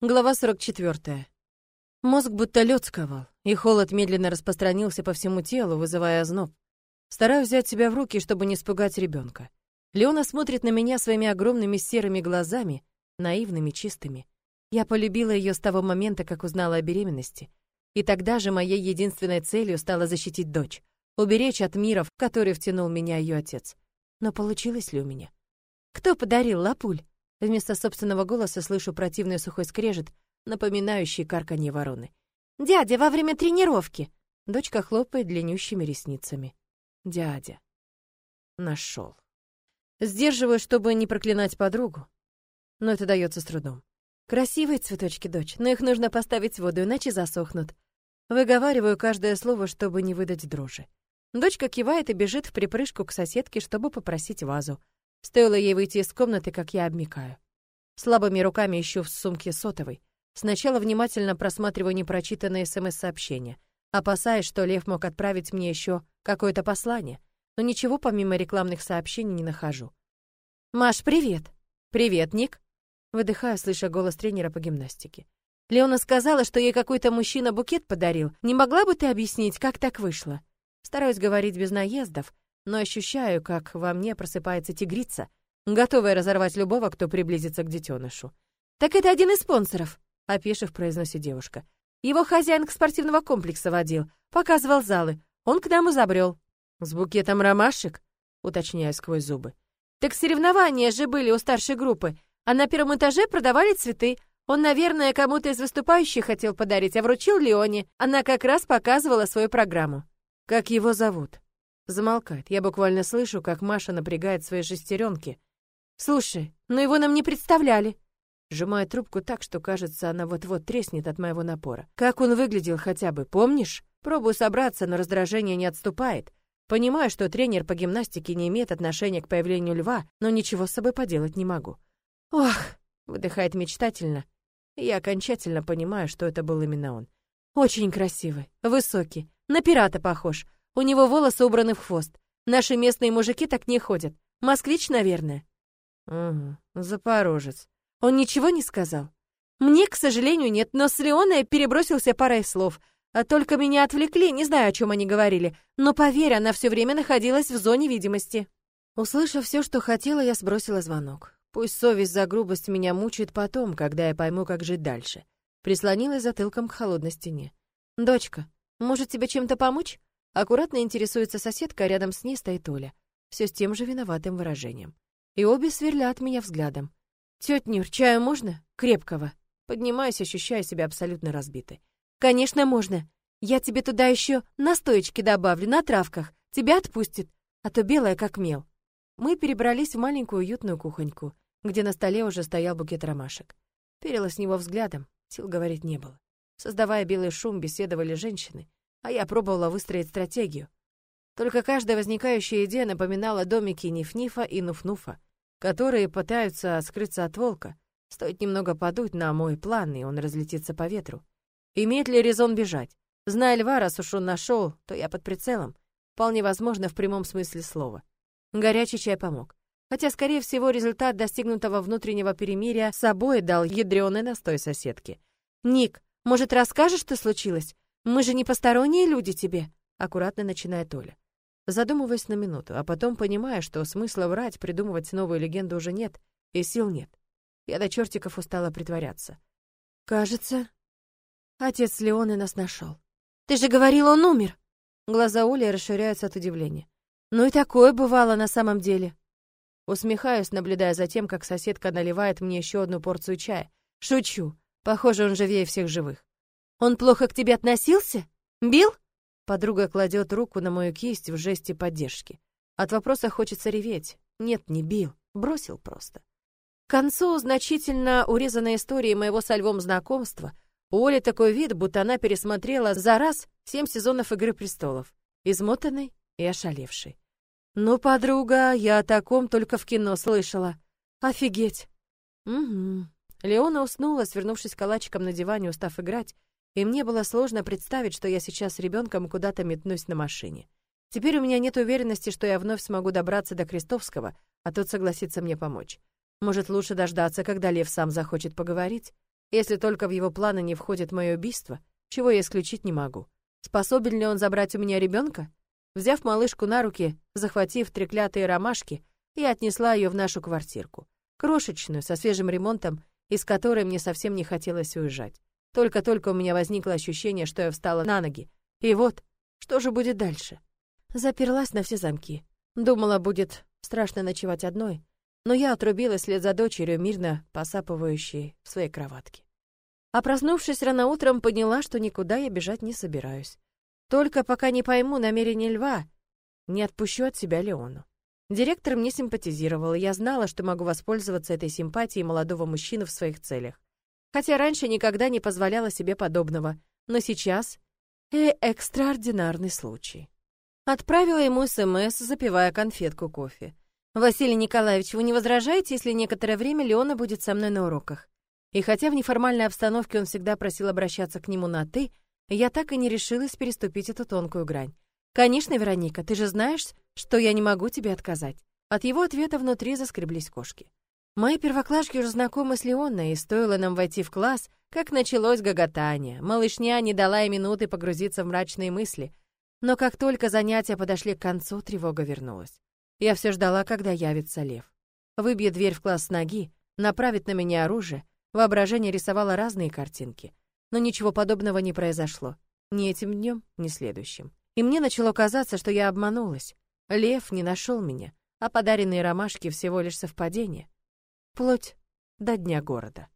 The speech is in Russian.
Глава 44. Мозг будто лед сковал, и холод медленно распространился по всему телу, вызывая озноб. Стараюсь взять себя в руки, чтобы не испугать ребенка. Леона смотрит на меня своими огромными серыми глазами, наивными, чистыми. Я полюбила ее с того момента, как узнала о беременности. И тогда же моей единственной целью стало защитить дочь, уберечь от мира, в который втянул меня ее отец. Но получилось ли у меня? Кто подарил лапуль? Вместо собственного голоса слышу противный сухой скрежет, напоминающий карканье вороны. «Дядя, во время тренировки!» Дочка хлопает длиннющими ресницами. «Дядя». Нашел. Сдерживаю, чтобы не проклинать подругу, но это дается с трудом. Красивые цветочки, дочь, но их нужно поставить в воду, иначе засохнут. Выговариваю каждое слово, чтобы не выдать дрожи. Дочка кивает и бежит в припрыжку к соседке, чтобы попросить вазу. Стоило ей выйти из комнаты, как я обмикаю. Слабыми руками ищу в сумке сотовой. Сначала внимательно просматриваю непрочитанные СМС-сообщения, опасаясь, что Лев мог отправить мне еще какое-то послание, но ничего помимо рекламных сообщений не нахожу. «Маш, привет!» «Привет, Ник!» Выдыхаю, слыша голос тренера по гимнастике. Леона сказала, что ей какой-то мужчина букет подарил. Не могла бы ты объяснить, как так вышло? Стараюсь говорить без наездов, но ощущаю, как во мне просыпается тигрица, готовая разорвать любого, кто приблизится к детенышу. «Так это один из спонсоров», — опешив, произносит девушка. «Его хозяин к спортивного комплекса водил, показывал залы. Он к нам и забрел». «С букетом ромашек?» — уточняю сквозь зубы. «Так соревнования же были у старшей группы, а на первом этаже продавали цветы. Он, наверное, кому-то из выступающих хотел подарить, а вручил Леоне. Она как раз показывала свою программу». «Как его зовут?» Замолкает. Я буквально слышу, как Маша напрягает свои шестеренки. «Слушай, но его нам не представляли!» Сжимаю трубку так, что, кажется, она вот-вот треснет от моего напора. «Как он выглядел хотя бы, помнишь?» Пробую собраться, но раздражение не отступает. Понимаю, что тренер по гимнастике не имеет отношения к появлению льва, но ничего с собой поделать не могу. «Ох!» — выдыхает мечтательно. Я окончательно понимаю, что это был именно он. Очень красивый, высокий, на пирата похож, у него волосы убраны в хвост. Наши местные мужики так не ходят. Москвич, наверное. Угу, запорожец. Он ничего не сказал? Мне, к сожалению, нет, но с Леоной перебросился парой слов. А только меня отвлекли, не знаю, о чем они говорили. Но поверь, она все время находилась в зоне видимости. Услышав все, что хотела, я сбросила звонок. Пусть совесть за грубость меня мучает потом, когда я пойму, как жить дальше. Прислонилась затылком к холодной стене. «Дочка, может, тебе чем-то помочь?» Аккуратно интересуется соседка, а рядом с ней стоит Оля. Все с тем же виноватым выражением. И обе сверлят меня взглядом. «Тёть Нюр, чаю можно? Крепкого?» Поднимаюсь, ощущая себя абсолютно разбитой. «Конечно, можно. Я тебе туда еще настоечки добавлю, на травках. Тебя отпустит, а то белая как мел». Мы перебрались в маленькую уютную кухоньку, где на столе уже стоял букет ромашек. Перила с него взглядом, сил говорить не было. Создавая белый шум, беседовали женщины а я пробовала выстроить стратегию. Только каждая возникающая идея напоминала домики Ниф-Нифа и Нуф-Нуфа, которые пытаются скрыться от волка. Стоит немного подуть на мой план, и он разлетится по ветру. Имеет ли резон бежать? Зная льва, раз уж он нашел, то я под прицелом. Вполне возможно, в прямом смысле слова. Горячий чай помог. Хотя, скорее всего, результат достигнутого внутреннего перемирия собой дал ядреный настой соседки. «Ник, может, расскажешь, что случилось? Мы же не посторонние люди тебе, аккуратно начинает Оля. Задумываясь на минуту, а потом понимая, что смысла врать, придумывать новую легенду уже нет, и сил нет. Я до чертиков устала притворяться. Кажется, отец Леоны нас нашел. Ты же говорил, он умер. Глаза Оли расширяются от удивления. Ну и такое бывало на самом деле. Усмехаюсь, наблюдая за тем, как соседка наливает мне еще одну порцию чая. Шучу. Похоже, он живее всех живых. Он плохо к тебе относился? Бил? Подруга кладет руку на мою кисть в жесте поддержки. От вопроса хочется реветь. Нет, не бил, бросил просто. К концу значительно урезанной истории моего со львом знакомства у Оли такой вид, будто она пересмотрела за раз семь сезонов «Игры престолов», измотанной и ошалевшей. «Ну, подруга, я о таком только в кино слышала. Офигеть!» «Угу». Леона уснула, свернувшись калачиком на диване, устав играть, и мне было сложно представить, что я сейчас с ребенком куда-то метнусь на машине. Теперь у меня нет уверенности, что я вновь смогу добраться до Крестовского, а тот согласится мне помочь. Может, лучше дождаться, когда Лев сам захочет поговорить? если только в его планы не входит мое убийство, чего я исключить не могу. Способен ли он забрать у меня ребенка? Взяв малышку на руки, захватив треклятые ромашки, я отнесла ее в нашу квартирку. Крошечную, со свежим ремонтом, из которой мне совсем не хотелось уезжать. Только-только у меня возникло ощущение, что я встала на ноги. И вот, что же будет дальше? Заперлась на все замки. Думала, будет страшно ночевать одной, но я отрубилась вслед за дочерью, мирно посапывающей в своей кроватке. А проснувшись рано утром, поняла, что никуда я бежать не собираюсь. Только пока не пойму намерения льва, не отпущу от себя Леону. Директор мне симпатизировал, и я знала, что могу воспользоваться этой симпатией молодого мужчины в своих целях. Хотя раньше никогда не позволяла себе подобного, но сейчас э экстраординарный случай. Отправила ему СМС, запивая конфетку кофе. «Василий Николаевич, вы не возражаете, если некоторое время Леона будет со мной на уроках?» И хотя в неформальной обстановке он всегда просил обращаться к нему на «ты», я так и не решилась переступить эту тонкую грань. «Конечно, Вероника, ты же знаешь, что я не могу тебе отказать». От его ответа внутри заскреблись кошки. Мои первоклашки уже знакомы с Леонной, и стоило нам войти в класс, как началось гоготание. Малышня не дала и минуты погрузиться в мрачные мысли. Но как только занятия подошли к концу, тревога вернулась. Я все ждала, когда явится лев. Выбьет дверь в класс с ноги, направит на меня оружие, воображение рисовало разные картинки. Но ничего подобного не произошло. Ни этим днем, ни следующим. И мне начало казаться, что я обманулась. Лев не нашел меня, а подаренные ромашки всего лишь совпадение. Вплоть до дня города.